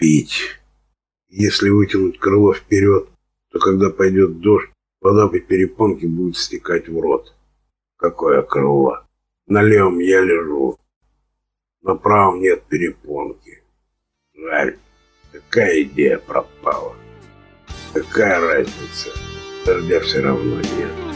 Пить. Если вытянуть крыло вперед, то когда пойдет дождь, вода по перепонке будет стекать в рот. Какое крыло? На левом я лежу. На правом нет перепонки. Жаль, какая идея пропала. Какая разница? Дождя все равно нет.